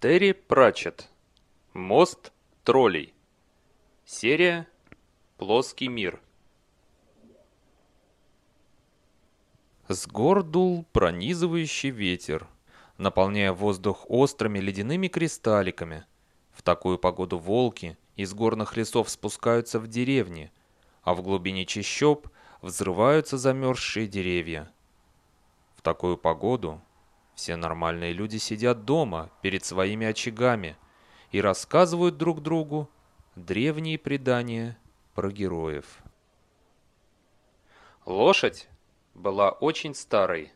Терри Пратчетт. Мост троллей. Серия «Плоский мир». С гор дул пронизывающий ветер, наполняя воздух острыми ледяными кристалликами. В такую погоду волки из горных лесов спускаются в деревни, а в глубине чащоб взрываются замерзшие деревья. В такую погоду все нормальные люди сидят дома перед своими очагами и рассказывают друг другу древние предания про героев. Лошадь была очень старой,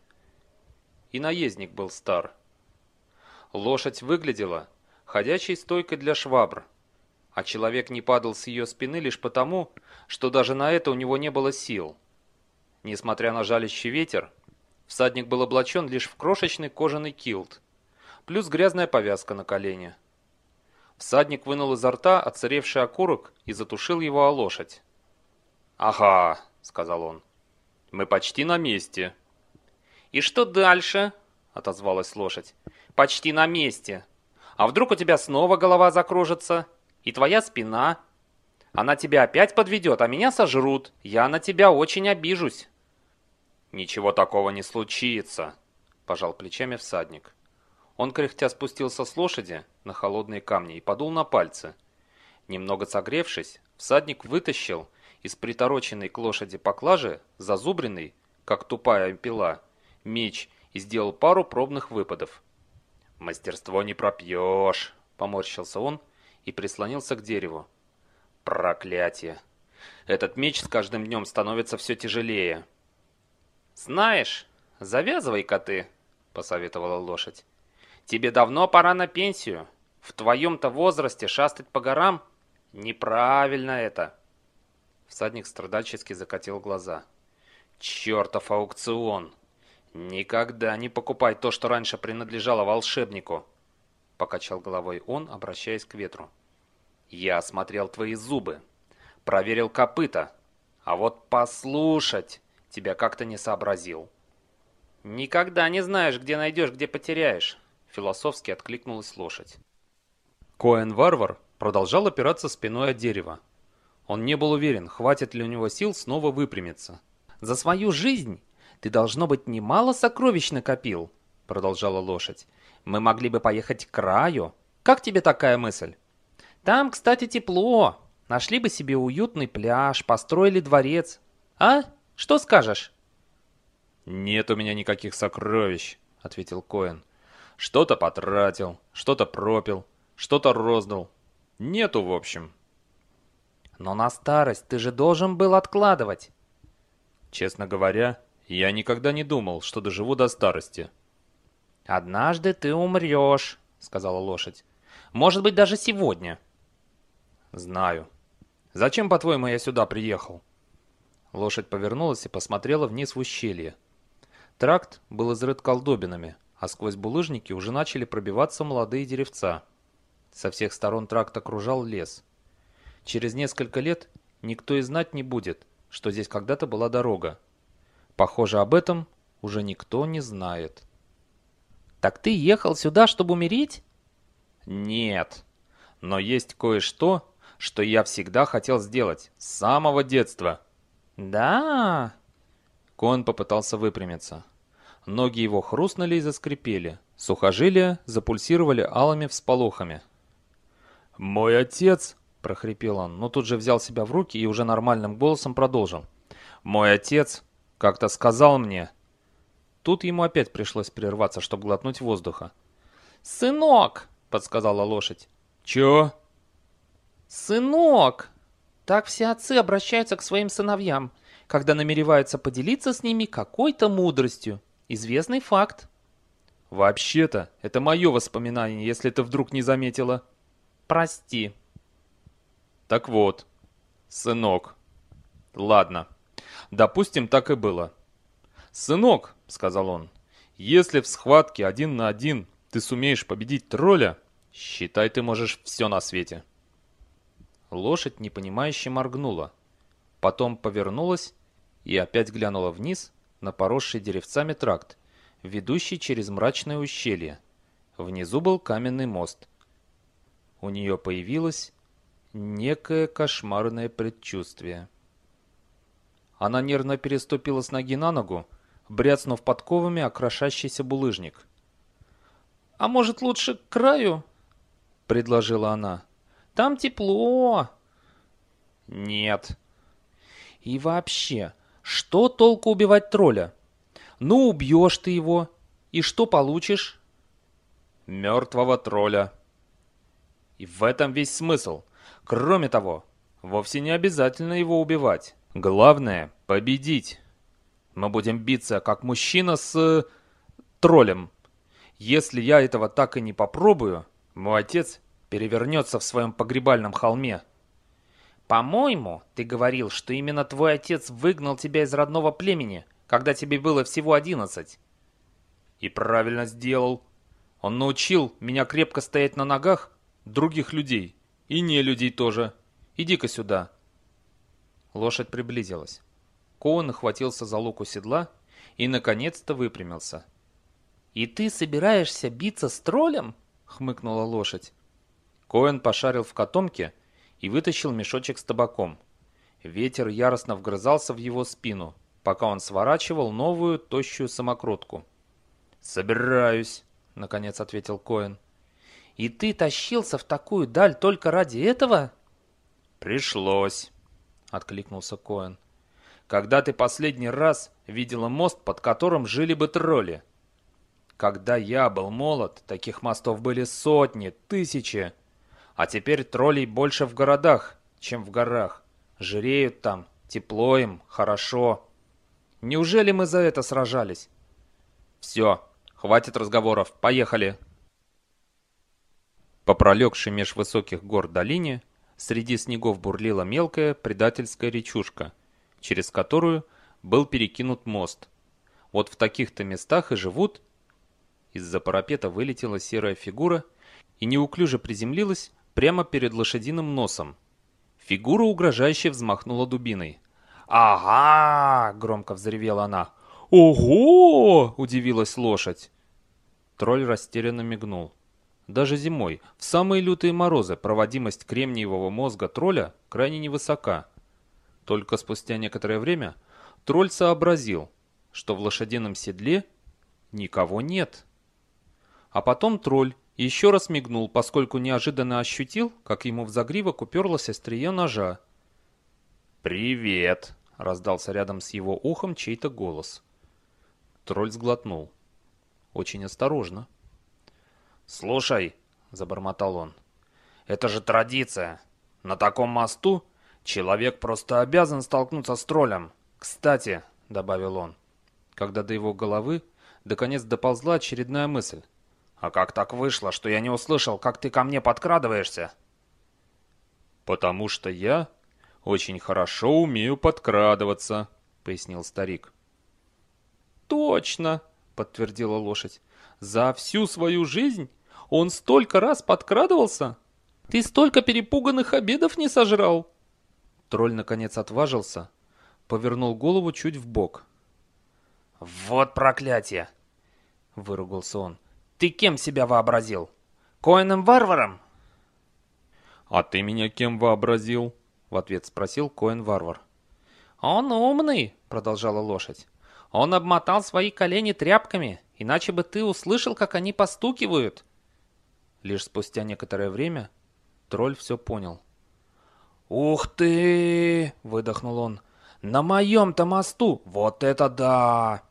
и наездник был стар. Лошадь выглядела ходячей стойкой для швабр, а человек не падал с ее спины лишь потому, что даже на это у него не было сил. Несмотря на жалящий ветер, Всадник был облачен лишь в крошечный кожаный килт, плюс грязная повязка на колене. Всадник вынул изо рта отсыревший окурок и затушил его о лошадь. «Ага», — сказал он, — «мы почти на месте». «И что дальше?» — отозвалась лошадь. «Почти на месте. А вдруг у тебя снова голова закружится? И твоя спина? Она тебя опять подведет, а меня сожрут. Я на тебя очень обижусь». «Ничего такого не случится», – пожал плечами всадник. Он кряхтя спустился с лошади на холодные камни и подул на пальцы. Немного согревшись, всадник вытащил из притороченной к лошади поклажи зазубренный, как тупая пила, меч и сделал пару пробных выпадов. «Мастерство не пропьешь», – поморщился он и прислонился к дереву. «Проклятие! Этот меч с каждым днем становится все тяжелее». «Знаешь, завязывай-ка ты», — посоветовала лошадь. «Тебе давно пора на пенсию. В твоем-то возрасте шастать по горам? Неправильно это». Всадник страдальчески закатил глаза. «Чертов аукцион! Никогда не покупай то, что раньше принадлежало волшебнику!» Покачал головой он, обращаясь к ветру. «Я осмотрел твои зубы, проверил копыта, а вот послушать тебя как-то не сообразил». «Никогда не знаешь, где найдешь, где потеряешь», — философски откликнулась лошадь. Коэн-варвар продолжал опираться спиной о дерево. Он не был уверен, хватит ли у него сил снова выпрямиться. «За свою жизнь ты, должно быть, немало сокровищ накопил», — продолжала лошадь. «Мы могли бы поехать к краю. Как тебе такая мысль?» «Там, кстати, тепло. Нашли бы себе уютный пляж, построили дворец. А?» Что скажешь?» «Нет у меня никаких сокровищ», — ответил Коэн. «Что-то потратил, что-то пропил, что-то роздал. Нету, в общем». «Но на старость ты же должен был откладывать». «Честно говоря, я никогда не думал, что доживу до старости». «Однажды ты умрешь», — сказала лошадь. «Может быть, даже сегодня». «Знаю. Зачем, по-твоему, я сюда приехал?» Лошадь повернулась и посмотрела вниз в ущелье. Тракт был изрыт колдобинами, а сквозь булыжники уже начали пробиваться молодые деревца. Со всех сторон тракт окружал лес. Через несколько лет никто и знать не будет, что здесь когда-то была дорога. Похоже, об этом уже никто не знает. «Так ты ехал сюда, чтобы умереть?» «Нет. Но есть кое-что, что я всегда хотел сделать с самого детства». «Да?» Коэн попытался выпрямиться. Ноги его хрустнули и заскрипели. Сухожилия запульсировали алыми всполохами. «Мой отец!» – прохрипел он, но тут же взял себя в руки и уже нормальным голосом продолжил. «Мой отец как-то сказал мне...» Тут ему опять пришлось прерваться, чтобы глотнуть воздуха. «Сынок!» – подсказала лошадь. «Чё?» «Сынок!» Так все отцы обращаются к своим сыновьям, когда намереваются поделиться с ними какой-то мудростью. Известный факт. Вообще-то, это мое воспоминание, если ты вдруг не заметила. Прости. Так вот, сынок. Ладно, допустим, так и было. Сынок, сказал он, если в схватке один на один ты сумеешь победить тролля, считай, ты можешь все на свете. Лошадь непонимающе моргнула. Потом повернулась и опять глянула вниз на поросший деревцами тракт, ведущий через мрачное ущелье. Внизу был каменный мост. У нее появилось некое кошмарное предчувствие. Она нервно переступила с ноги на ногу, бряцнув подковами о крошащийся булыжник. «А может, лучше к краю?» — предложила она. «Там тепло!» «Нет». «И вообще, что толку убивать тролля? Ну, убьешь ты его, и что получишь?» «Мертвого тролля». И в этом весь смысл. Кроме того, вовсе не обязательно его убивать. Главное — победить. Мы будем биться, как мужчина с... Э, троллем. Если я этого так и не попробую, мой отец перевернется в своем погребальном холме. «По-моему, ты говорил, что именно твой отец выгнал тебя из родного племени, когда тебе было всего одиннадцать». «И правильно сделал. Он научил меня крепко стоять на ногах других людей. И не людей тоже. Иди-ка сюда». Лошадь приблизилась. Коун охватился за луку седла и, наконец-то, выпрямился. «И ты собираешься биться с троллем?» — хмыкнула лошадь. Коэн пошарил в котомке и вытащил мешочек с табаком. Ветер яростно вгрызался в его спину, пока он сворачивал новую тощую самокрутку. «Собираюсь», — наконец ответил Коэн. «И ты тащился в такую даль только ради этого?» «Пришлось», — откликнулся Коэн. «Когда ты последний раз видела мост, под которым жили бы тролли?» Когда я был молод, таких мостов были сотни, тысячи. А теперь троллей больше в городах, чем в горах. Жиреют там, тепло им, хорошо. Неужели мы за это сражались? Все, хватит разговоров, поехали. По пролегшей меж высоких гор долине среди снегов бурлила мелкая предательская речушка, через которую был перекинут мост. Вот в таких-то местах и живут из-за парапета вылетела серая фигура и неуклюже приземлилась прямо перед лошадиным носом. Фигура угрожающе взмахнула дубиной. «Ага!» — громко взревела она. «Ого!» — удивилась лошадь. Тролль растерянно мигнул. Даже зимой, в самые лютые морозы, проводимость кремниевого мозга тролля крайне невысока. Только спустя некоторое время тролль сообразил, что в лошадином седле никого нет. А потом тролль еще раз мигнул, поскольку неожиданно ощутил, как ему в загривок уперлось острие ножа. «Привет!» — раздался рядом с его ухом чей-то голос. Тролль сглотнул. Очень осторожно. «Слушай», — забормотал он, — «это же традиция. На таком мосту человек просто обязан столкнуться с троллем. Кстати», — добавил он, когда до его головы наконец доползла очередная мысль. «А как так вышло, что я не услышал, как ты ко мне подкрадываешься?» «Потому что я очень хорошо умею подкрадываться», — пояснил старик. «Точно», — подтвердила лошадь. «За всю свою жизнь он столько раз подкрадывался? Ты столько перепуганных обедов не сожрал?» Тролль наконец отважился, повернул голову чуть в бок. «Вот проклятие!» — выругался он. Ты кем себя вообразил? Коином-варваром?» «А ты меня кем вообразил?» — в ответ спросил Коин-варвар. «Он умный», — продолжала лошадь. «Он обмотал свои колени тряпками, иначе бы ты услышал, как они постукивают». Лишь спустя некоторое время тролль все понял. «Ух ты!» — выдохнул он. «На моем-то мосту! Вот это да!»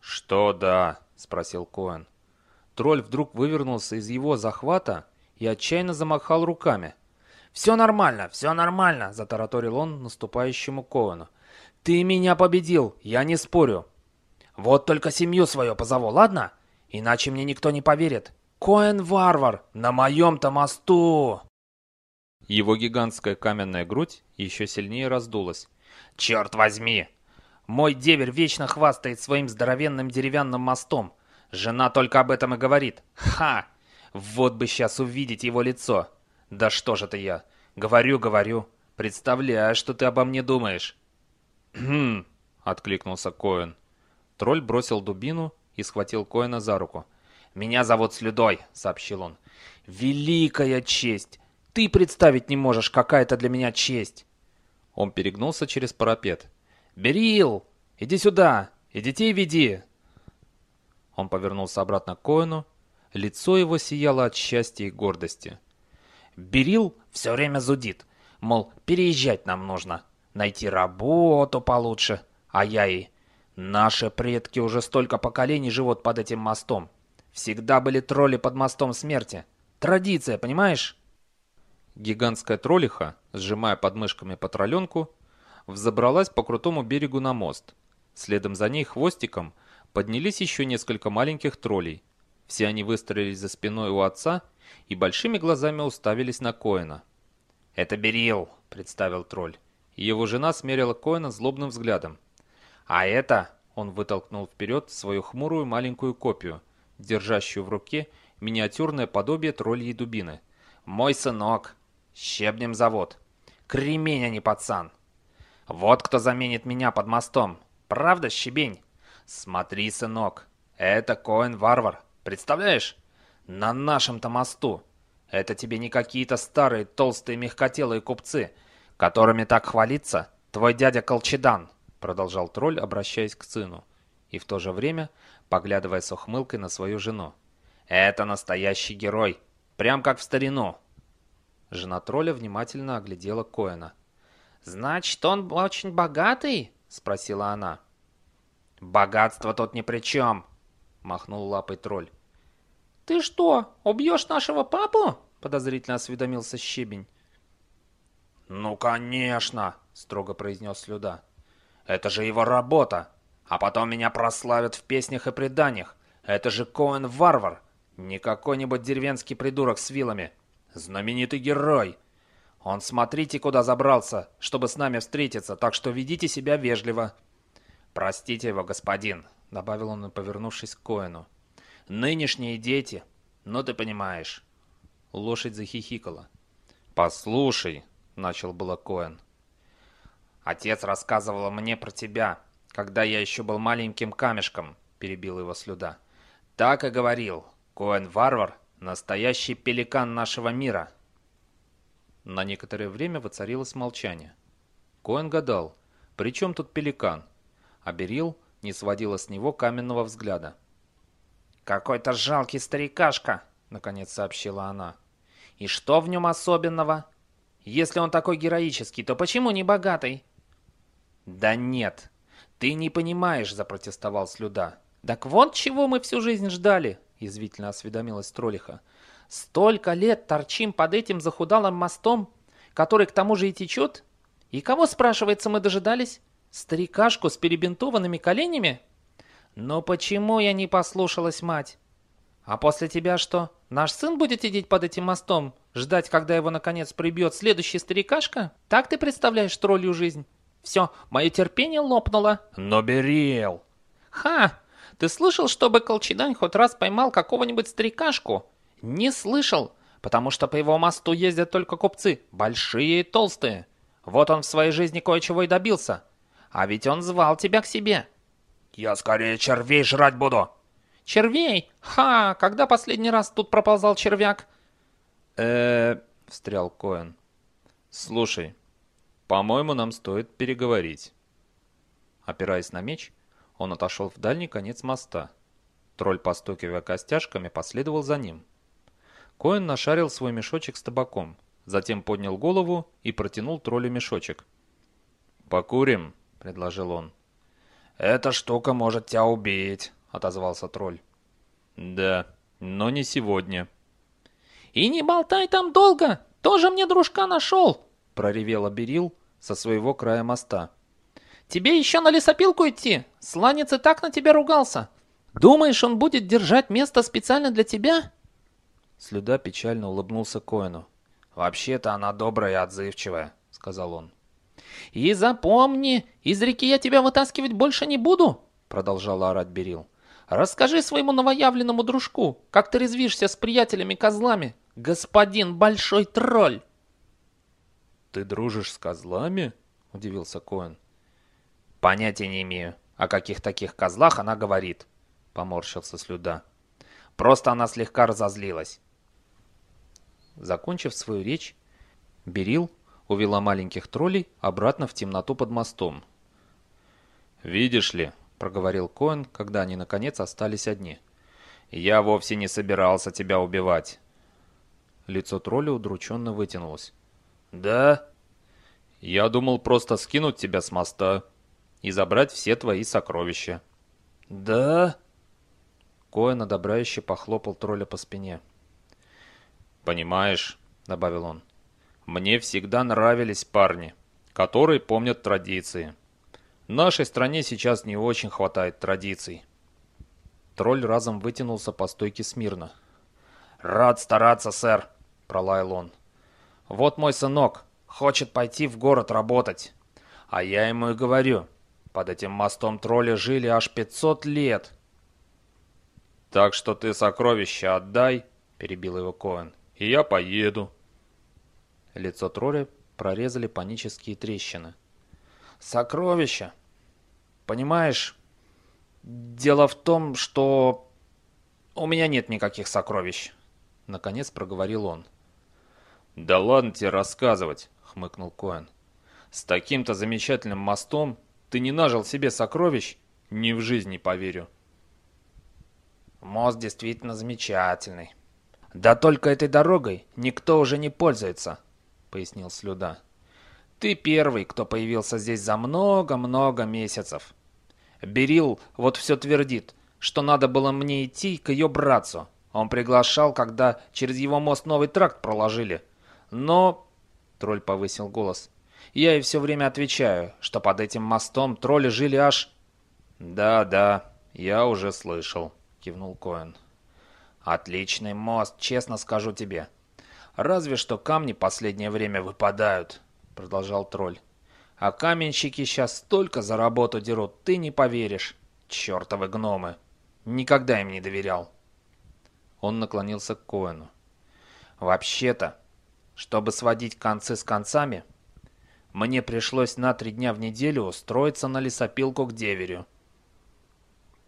«Что да?» — спросил Коэн. Тролль вдруг вывернулся из его захвата и отчаянно замахал руками. «Все нормально, все нормально!» – затараторил он наступающему Коэну. «Ты меня победил, я не спорю. Вот только семью свою позову, ладно? Иначе мне никто не поверит. Коэн-варвар, на моем-то мосту!» Его гигантская каменная грудь еще сильнее раздулась. «Черт возьми! Мой деверь вечно хвастает своим здоровенным деревянным мостом. Жена только об этом и говорит. Ха! Вот бы сейчас увидеть его лицо. Да что же это я? Говорю, говорю. Представляю, что ты обо мне думаешь. «Хм!» — откликнулся Коэн. Тролль бросил дубину и схватил Коэна за руку. «Меня зовут Слюдой», — сообщил он. «Великая честь! Ты представить не можешь, какая это для меня честь!» Он перегнулся через парапет. «Берил! Иди сюда! И детей веди!» Он повернулся обратно к Коэну. Лицо его сияло от счастья и гордости. Берил все время зудит, мол, переезжать нам нужно, найти работу получше, а я и... Наши предки уже столько поколений живут под этим мостом. Всегда были тролли под мостом смерти. Традиция, понимаешь? Гигантская троллиха, сжимая подмышками патроленку, взобралась по крутому берегу на мост. Следом за ней хвостиком поднялись еще несколько маленьких троллей. Все они выстроились за спиной у отца и большими глазами уставились на Коэна. «Это Берил», — представил тролль. Его жена смерила Коэна злобным взглядом. «А это...» — он вытолкнул вперед свою хмурую маленькую копию, держащую в руке миниатюрное подобие тролльей дубины. «Мой сынок. Щебнем завод. Кремень, а не пацан. Вот кто заменит меня под мостом. Правда, щебень? Смотри, сынок, это Коэн-варвар. Представляешь? На нашем-то мосту. Это тебе не какие-то старые толстые мягкотелые купцы, которыми так хвалится твой дядя Колчедан, продолжал тролль, обращаясь к сыну, и в то же время поглядывая с ухмылкой на свою жену. Это настоящий герой, прям как в старину. Жена тролля внимательно оглядела Коэна. «Значит, он очень богатый?» — спросила она. «Богатство тут ни при чем!» — махнул лапой тролль. «Ты что, убьешь нашего папу?» — подозрительно осведомился Щебень. «Ну, конечно!» — строго произнес Слюда. «Это же его работа! А потом меня прославят в песнях и преданиях! Это же Коэн-варвар! Не какой-нибудь деревенский придурок с вилами! Знаменитый герой! Он смотрите, куда забрался, чтобы с нами встретиться, так что ведите себя вежливо!» «Простите его, господин», — добавил он, повернувшись к Коэну. Нынешние дети, ну ты понимаешь. Лошадь захихикала. «Послушай», — начал было Коэн. «Отец рассказывал мне про тебя, когда я еще был маленьким камешком», — перебил его слюда. «Так и говорил. Коэн-варвар — настоящий пеликан нашего мира». На некоторое время воцарилось молчание. Коэн гадал, при чем тут пеликан? А Берил не сводила с него каменного взгляда. «Какой-то жалкий старикашка», — наконец сообщила она. «И что в нем особенного? Если он такой героический, то почему не богатый?» «Да нет, ты не понимаешь», — запротестовал Слюда. «Так вот чего мы всю жизнь ждали», — язвительно осведомилась Тролиха. «Столько лет торчим под этим захудалым мостом, который к тому же и течет? И кого, спрашивается, мы дожидались? Старикашку с перебинтованными коленями?» «Но почему я не послушалась мать?» «А после тебя что, наш сын будет сидеть под этим мостом, ждать, когда его наконец прибьет следующий старикашка? Так ты представляешь троллью жизнь? Все, мое терпение лопнуло». «Но Берил!» «Ха! Ты слышал, чтобы Колчедань хоть раз поймал какого-нибудь старикашку?» «Не слышал, потому что по его мосту ездят только купцы, большие и толстые. Вот он в своей жизни кое-чего и добился. А ведь он звал тебя к себе». «Я скорее червей жрать буду!» «Червей? Ха! Когда последний раз тут проползал червяк?» э встрял Коэн. «Слушай, по-моему, нам стоит переговорить». Опираясь на меч, он отошел в дальний конец моста. Тролль, постукивая костяшками, последовал за ним. Коэн нашарил свой мешочек с табаком, затем поднял голову и протянул троллю мешочек. «Покурим», — предложил он. «Эта штука может тебя убить», — отозвался тролль. «Да, но не сегодня». «И не болтай там долго, тоже мне дружка нашел», — проревела Берил со своего края моста. «Тебе еще на лесопилку идти? Сланец и так на тебя ругался. Думаешь, он будет держать место специально для тебя?» Слюда печально улыбнулся Коэну. «Вообще-то она добрая и отзывчивая», — сказал он. «И запомни, из реки я тебя вытаскивать больше не буду!» Продолжала орать Берил. «Расскажи своему новоявленному дружку, как ты резвишься с приятелями-козлами, господин Большой Тролль!» «Ты дружишь с козлами?» — удивился Коэн. «Понятия не имею, о каких таких козлах она говорит», — поморщился Слюда. Просто она слегка разозлилась. Закончив свою речь, Берил увела маленьких троллей обратно в темноту под мостом. «Видишь ли», — проговорил Коэн, когда они наконец остались одни, — «я вовсе не собирался тебя убивать». Лицо тролля удрученно вытянулось. «Да?» «Я думал просто скинуть тебя с моста и забрать все твои сокровища». «Да?» Коэн одобряюще похлопал тролля по спине. «Понимаешь», — добавил он, — «мне всегда нравились парни, которые помнят традиции. Нашей стране сейчас не очень хватает традиций». Тролль разом вытянулся по стойке смирно. «Рад стараться, сэр», — пролаял он. «Вот мой сынок хочет пойти в город работать. А я ему и говорю, под этим мостом тролли жили аж 500 лет». «Так что ты сокровища отдай», — перебил его Коэн и я поеду». Лицо тролля прорезали панические трещины. «Сокровища? Понимаешь, дело в том, что у меня нет никаких сокровищ», — наконец проговорил он. «Да ладно тебе рассказывать», — хмыкнул Коэн. «С таким-то замечательным мостом ты не нажил себе сокровищ? Ни в жизни поверю». «Мост действительно замечательный», «Да только этой дорогой никто уже не пользуется», — пояснил Слюда. «Ты первый, кто появился здесь за много-много месяцев. Берил вот все твердит, что надо было мне идти к ее братцу. Он приглашал, когда через его мост новый тракт проложили. Но...» — тролль повысил голос. «Я ей все время отвечаю, что под этим мостом тролли жили аж...» «Да-да, я уже слышал», — кивнул Коэн. Отличный мост, честно скажу тебе. Разве что камни последнее время выпадают, продолжал тролль. А каменщики сейчас столько за работу дерут, ты не поверишь. Чертовы гномы. Никогда им не доверял. Он наклонился к Коэну. Вообще-то, чтобы сводить концы с концами, мне пришлось на три дня в неделю устроиться на лесопилку к деверю.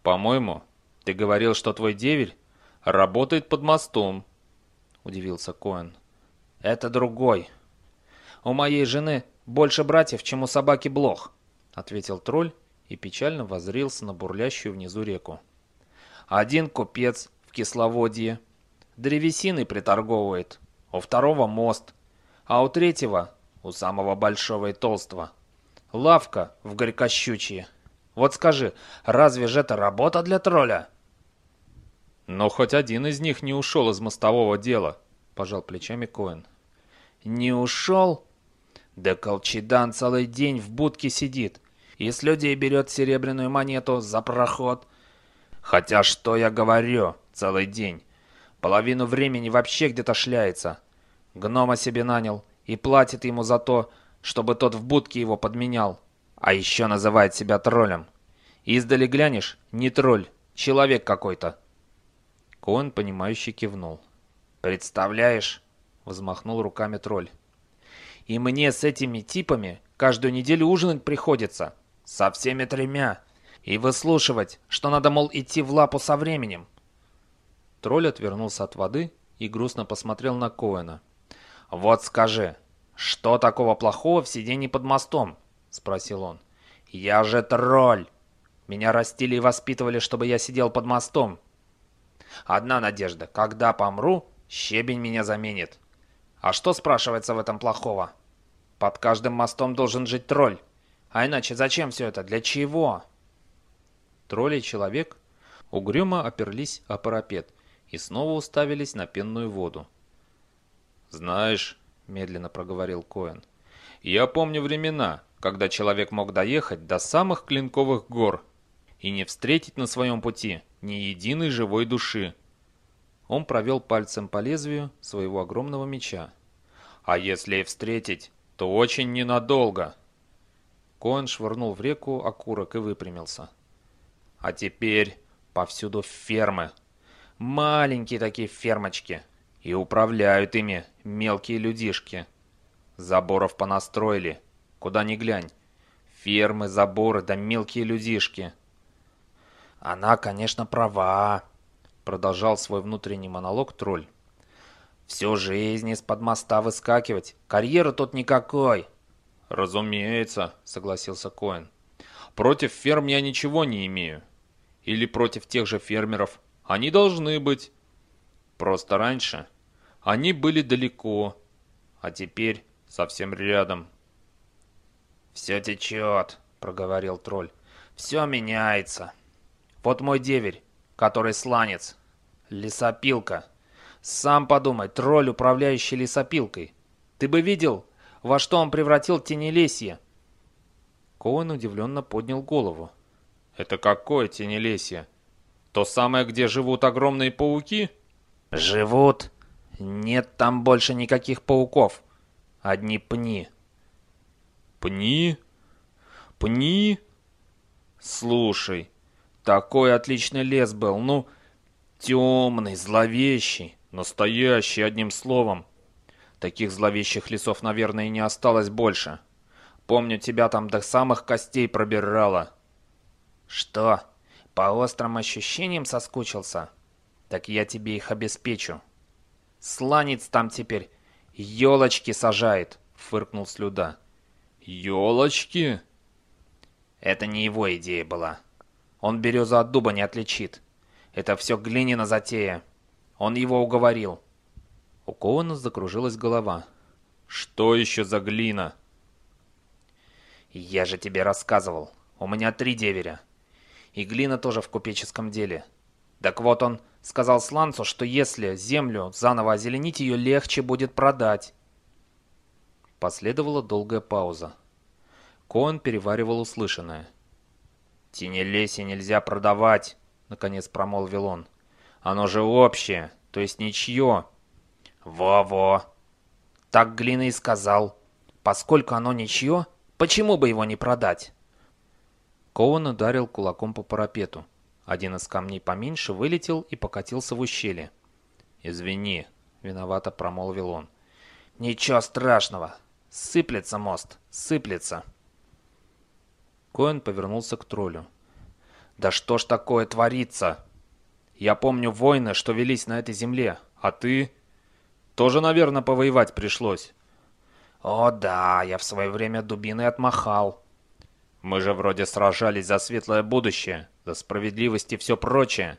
По-моему, ты говорил, что твой деверь работает под мостом», — удивился Коэн. «Это другой. У моей жены больше братьев, чем у собаки Блох», — ответил тролль и печально воззрился на бурлящую внизу реку. «Один купец в кисловодье, древесиной приторговывает, у второго мост, а у третьего, у самого большого и толстого, лавка в горькощучье. Вот скажи, разве же это работа для тролля?» «Но хоть один из них не ушел из мостового дела», — пожал плечами Коэн. «Не ушел? Да Колчедан целый день в будке сидит и с людей берет серебряную монету за проход. Хотя что я говорю, целый день. Половину времени вообще где-то шляется. Гнома себе нанял и платит ему за то, чтобы тот в будке его подменял. А еще называет себя троллем. Издали глянешь, не тролль, человек какой-то. Коэн, понимающе кивнул. «Представляешь?» — взмахнул руками тролль. «И мне с этими типами каждую неделю ужинать приходится. Со всеми тремя. И выслушивать, что надо, мол, идти в лапу со временем». Тролль отвернулся от воды и грустно посмотрел на Коэна. «Вот скажи, что такого плохого в сидении под мостом?» — спросил он. «Я же тролль! Меня растили и воспитывали, чтобы я сидел под мостом. Одна надежда. Когда помру, щебень меня заменит. А что, спрашивается, в этом плохого? Под каждым мостом должен жить тролль. А иначе зачем все это? Для чего? Тролль и человек угрюмо оперлись о парапет и снова уставились на пенную воду. «Знаешь», — медленно проговорил Коэн, — «я помню времена, когда человек мог доехать до самых Клинковых гор и не встретить на своем пути ни единой живой души. Он провел пальцем по лезвию своего огромного меча. «А если и встретить, то очень ненадолго!» Коэн швырнул в реку окурок и выпрямился. «А теперь повсюду фермы. Маленькие такие фермочки. И управляют ими мелкие людишки. Заборов понастроили. Куда ни глянь. Фермы, заборы да мелкие людишки. Она, конечно, права, продолжал свой внутренний монолог тролль. «Всю жизнь из-под моста выскакивать. Карьера тут никакой». «Разумеется», — согласился Коэн. «Против ферм я ничего не имею. Или против тех же фермеров. Они должны быть. Просто раньше они были далеко, а теперь совсем рядом». «Все течет», — проговорил тролль. «Все меняется. Вот мой деверь, который сланец. Лесопилка. Сам подумай, тролль, управляющий лесопилкой. Ты бы видел, во что он превратил тенелесье?» Коэн удивленно поднял голову. «Это какое тенелесье? То самое, где живут огромные пауки?» «Живут? Нет там больше никаких пауков. Одни пни». «Пни? Пни? Слушай, такой отличный лес был, ну, темный, зловещий, настоящий, одним словом. Таких зловещих лесов, наверное, и не осталось больше. Помню, тебя там до самых костей пробирало. Что, по острым ощущениям соскучился? Так я тебе их обеспечу. Сланец там теперь елочки сажает, фыркнул Слюда. Елочки? Это не его идея была. Он березу от дуба не отличит. Это все глинина затея. Он его уговорил. У Коуна закружилась голова. Что еще за глина? Я же тебе рассказывал. У меня три деверя. И глина тоже в купеческом деле. Так вот он сказал Сланцу, что если землю заново озеленить, ее легче будет продать. Последовала долгая пауза. Коэн переваривал услышанное. «Тенелесье нельзя продавать», — наконец промолвил он. «Оно же общее, то есть ничье». «Во-во!» Так Глина и сказал. «Поскольку оно ничье, почему бы его не продать?» Коуэн ударил кулаком по парапету. Один из камней поменьше вылетел и покатился в ущелье. «Извини», — виновато промолвил он. «Ничего страшного. Сыплется мост, сыплется». Коэн повернулся к троллю. «Да что ж такое творится? Я помню войны, что велись на этой земле, а ты...» «Тоже, наверное, повоевать пришлось». «О да, я в свое время дубиной отмахал». «Мы же вроде сражались за светлое будущее, за справедливость и все прочее.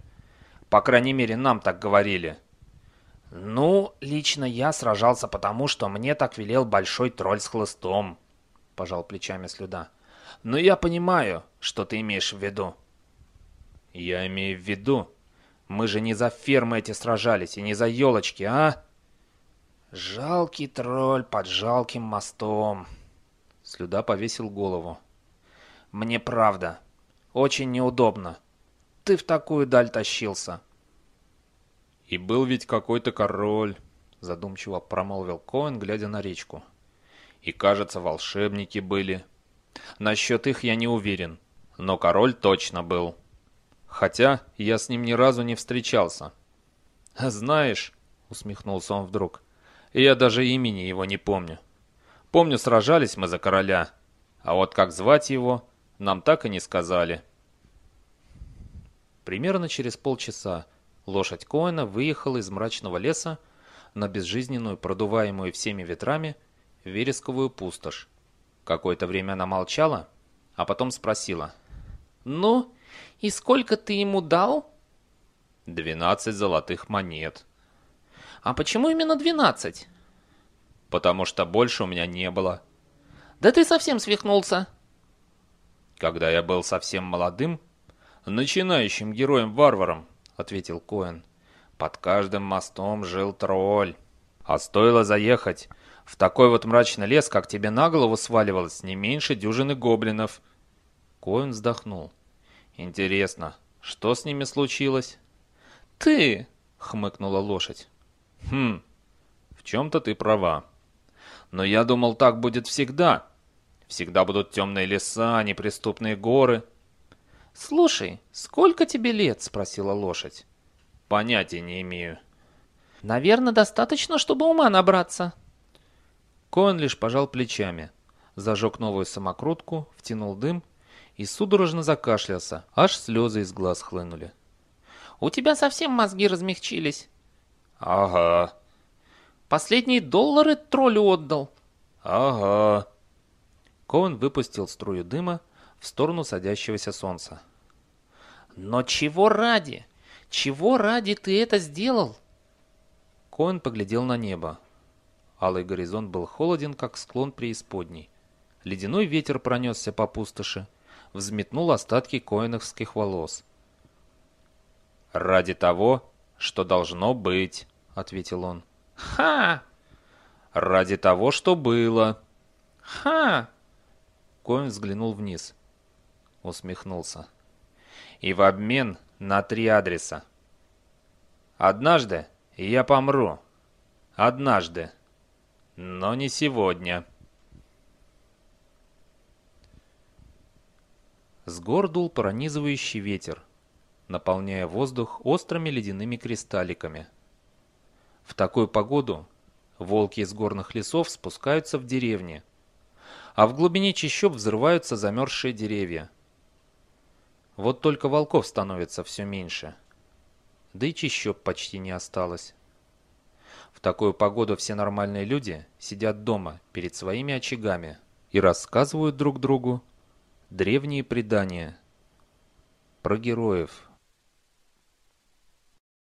По крайней мере, нам так говорили». «Ну, лично я сражался потому, что мне так велел большой тролль с хлыстом», — пожал плечами Слюда. «Но я понимаю, что ты имеешь в виду». «Я имею в виду, мы же не за фермы эти сражались и не за елочки, а?» «Жалкий тролль под жалким мостом», — Слюда повесил голову. «Мне правда, очень неудобно. Ты в такую даль тащился». «И был ведь какой-то король», — задумчиво промолвил Коэн, глядя на речку. «И, кажется, волшебники были. Насчет их я не уверен, но король точно был. Хотя я с ним ни разу не встречался». «Знаешь», — усмехнулся он вдруг, — «я даже имени его не помню. Помню, сражались мы за короля, а вот как звать его, нам так и не сказали». Примерно через полчаса Лошадь Коэна выехала из мрачного леса на безжизненную, продуваемую всеми ветрами, вересковую пустошь. Какое-то время она молчала, а потом спросила. «Ну, и сколько ты ему дал?» «Двенадцать золотых монет». «А почему именно двенадцать?» «Потому что больше у меня не было». «Да ты совсем свихнулся». «Когда я был совсем молодым, начинающим героем-варваром, ответил Коэн. «Под каждым мостом жил тролль. А стоило заехать в такой вот мрачный лес, как тебе на голову сваливалось, не меньше дюжины гоблинов». Коэн вздохнул. «Интересно, что с ними случилось?» «Ты!» — хмыкнула лошадь. «Хм, в чем-то ты права. Но я думал, так будет всегда. Всегда будут темные леса, неприступные горы». «Слушай, сколько тебе лет?» – спросила лошадь. «Понятия не имею». «Наверное, достаточно, чтобы ума набраться». Коэн лишь пожал плечами, зажег новую самокрутку, втянул дым и судорожно закашлялся, аж слезы из глаз хлынули. У тебя совсем мозги размягчились. Ага, Последние доллары троллю отдал. ага. Коэн выпустил струю дыма в сторону садящегося солнца. «Но чего ради? Чего ради ты это сделал?» Коэн поглядел на небо. Алый горизонт был холоден, как склон преисподней. Ледяной ветер пронесся по пустоши, взметнул остатки коиновских волос. Ради того, что должно быть, ответил он. «Ха! Ради того, что было. Ха!» Коэн взглянул вниз. Усмехнулся. И в обмен на три адреса. Однажды я помру. Однажды. Но не сегодня. С гор дул пронизывающий ветер, наполняя воздух острыми ледяными кристалликами. В такую погоду волки из горных лесов спускаются в деревни, а в глубине чащоб взрываются замерзшие деревья. Вот только волков становится все меньше, да и чащоб почти не осталось. В такую погоду все нормальные люди сидят дома перед своими очагами и рассказывают друг другу древние предания про героев,